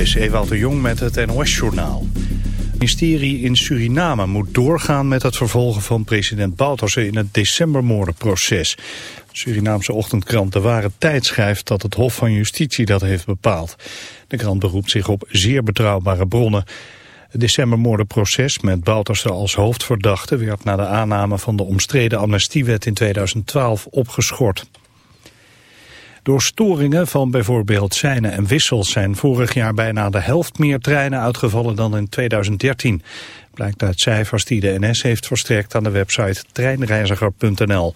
is de Jong met het NOS-journaal. Het ministerie in Suriname moet doorgaan met het vervolgen van president Bouterse in het decembermoordenproces. De Surinaamse ochtendkrant De Ware Tijd schrijft dat het Hof van Justitie dat heeft bepaald. De krant beroept zich op zeer betrouwbare bronnen. Het decembermoordenproces met Bouterse als hoofdverdachte werd na de aanname van de omstreden amnestiewet in 2012 opgeschort. Door storingen van bijvoorbeeld seinen en wissels zijn vorig jaar bijna de helft meer treinen uitgevallen dan in 2013. Blijkt uit cijfers die de NS heeft verstrekt aan de website treinreiziger.nl.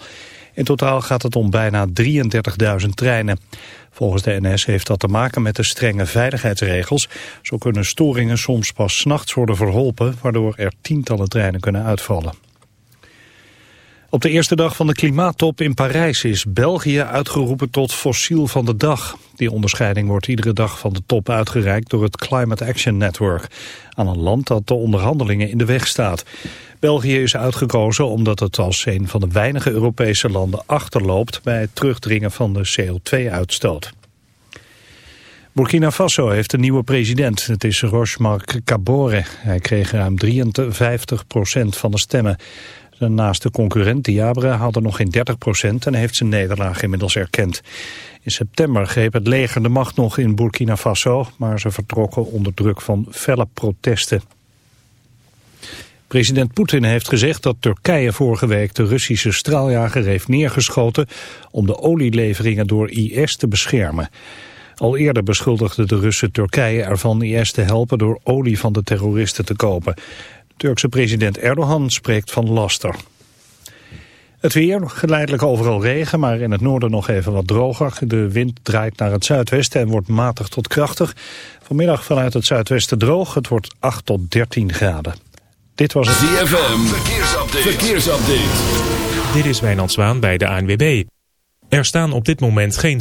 In totaal gaat het om bijna 33.000 treinen. Volgens de NS heeft dat te maken met de strenge veiligheidsregels. Zo kunnen storingen soms pas s'nachts worden verholpen, waardoor er tientallen treinen kunnen uitvallen. Op de eerste dag van de klimaattop in Parijs is België uitgeroepen tot fossiel van de dag. Die onderscheiding wordt iedere dag van de top uitgereikt door het Climate Action Network. Aan een land dat de onderhandelingen in de weg staat. België is uitgekozen omdat het als een van de weinige Europese landen achterloopt bij het terugdringen van de CO2-uitstoot. Burkina Faso heeft een nieuwe president. Het is Rochmark Kabore. Hij kreeg ruim 53% van de stemmen. Zijn naaste concurrent Diabre haalde nog geen 30% en heeft zijn nederlaag inmiddels erkend. In september greep het leger de macht nog in Burkina Faso, maar ze vertrokken onder druk van felle protesten. President Poetin heeft gezegd dat Turkije vorige week de Russische straaljager heeft neergeschoten om de olieleveringen door IS te beschermen. Al eerder beschuldigde de Russen Turkije ervan IS te helpen door olie van de terroristen te kopen. Turkse president Erdogan spreekt van laster. Het weer, geleidelijk overal regen, maar in het noorden nog even wat droger. De wind draait naar het zuidwesten en wordt matig tot krachtig. Vanmiddag vanuit het zuidwesten droog, het wordt 8 tot 13 graden. Dit was het ZFM, verkeersupdate. verkeersupdate. Dit is Wijnand Zwaan bij de ANWB. Er staan op dit moment geen...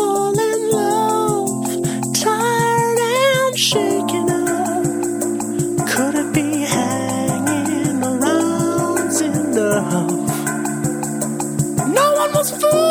fool.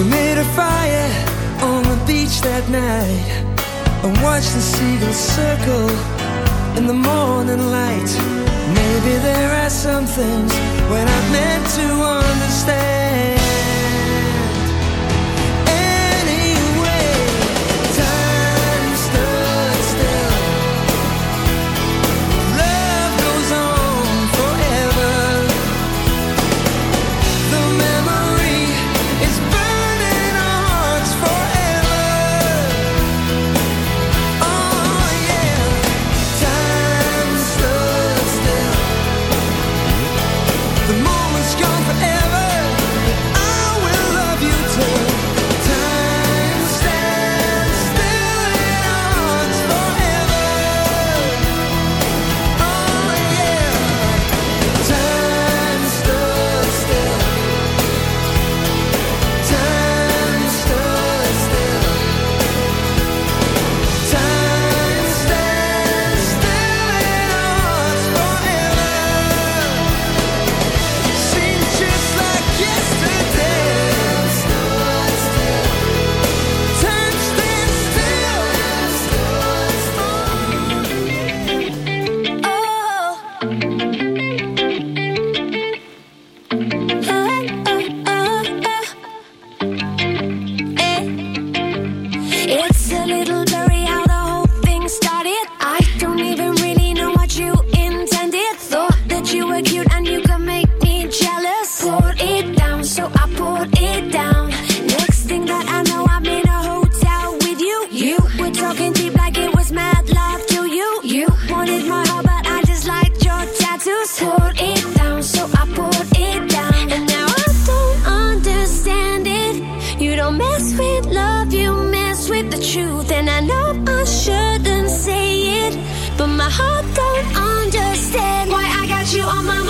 We made a fire on the beach that night And watched the seagulls circle in the morning light. Maybe there are some things we're not meant to understand. heart don't understand why I got you on my mind.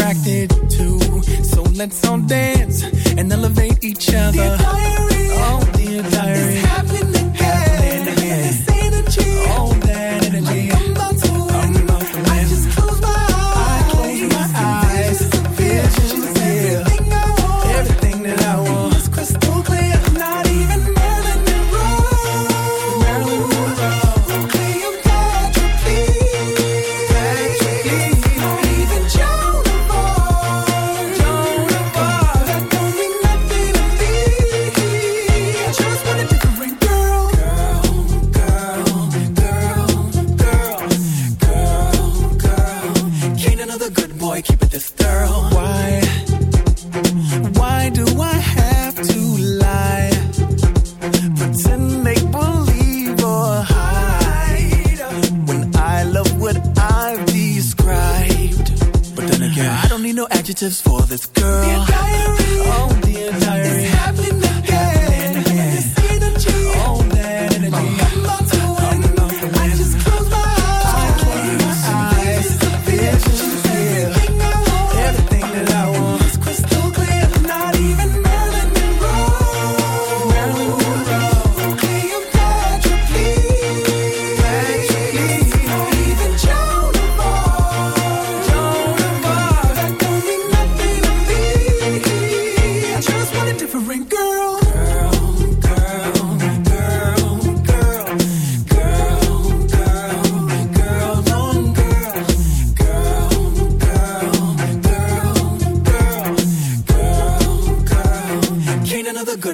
attracted to. So let's all dance and elevate each other. Dear diary, oh, dear diary.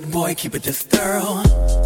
good boy, keep it this thorough.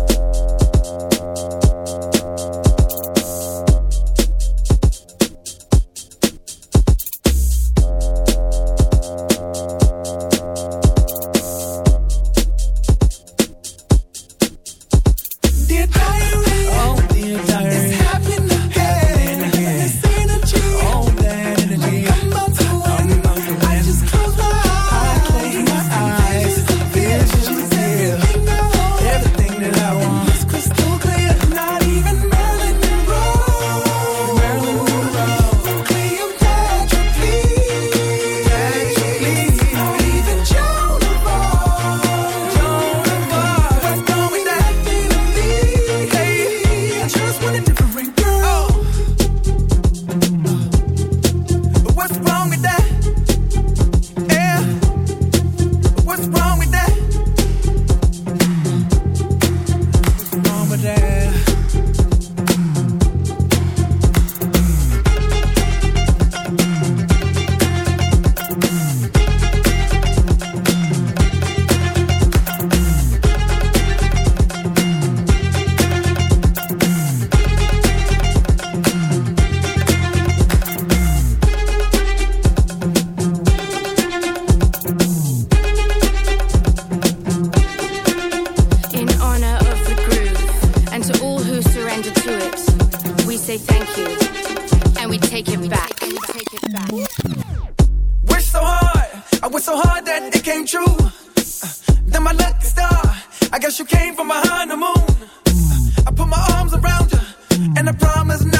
you're my lucky star. I guess you came from behind the moon. I put my arms around you, and I promise now.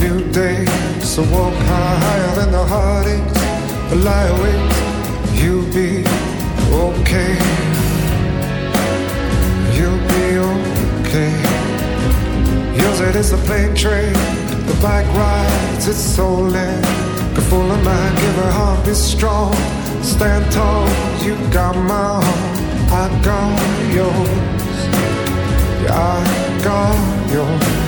new day. So walk high, higher than the heartaches, the lie awake. You'll be okay. You'll be okay. Yours it is the plane train, the bike rides, it's so in. Get full of mind, give her heart, be strong. Stand tall, you got my heart, I got yours. Yeah, I got yours.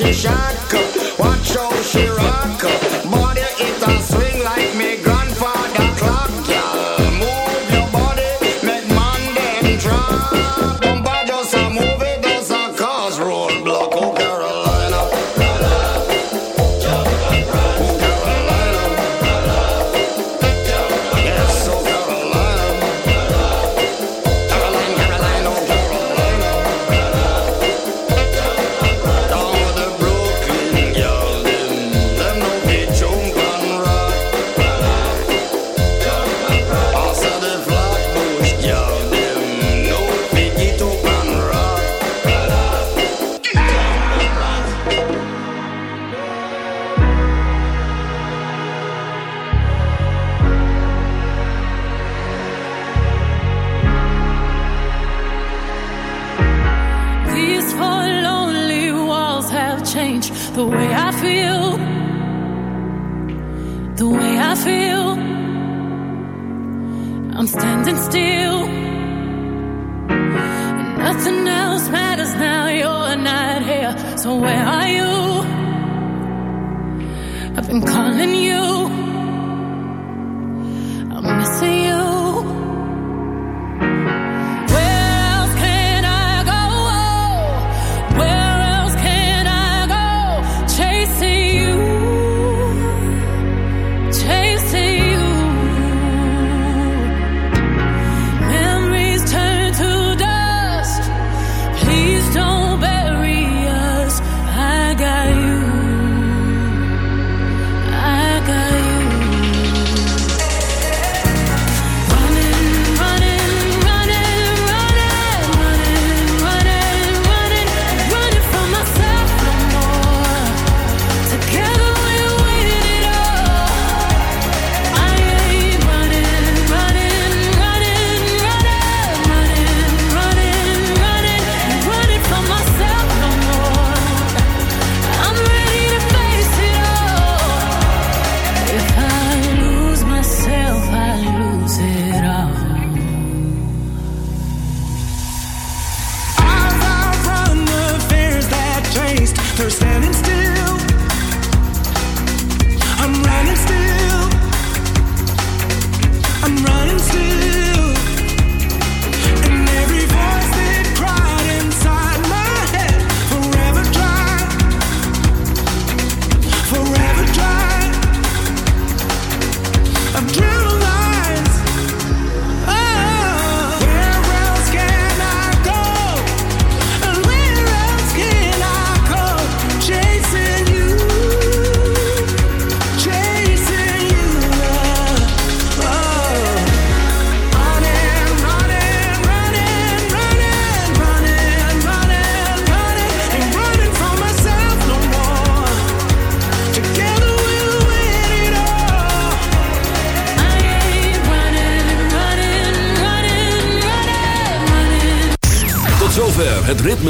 she shock. Watch how she rock.